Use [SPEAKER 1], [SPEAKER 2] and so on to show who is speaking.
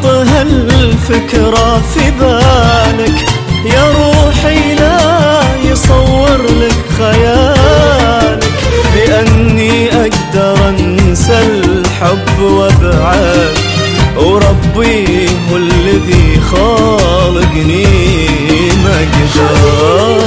[SPEAKER 1] حط هالفكرة في بالك. يا روحي لا يصور لك خيالك. لأني أقدر أنسى الحب وأبعد. وربي هو الذي خالقني. ما أقدر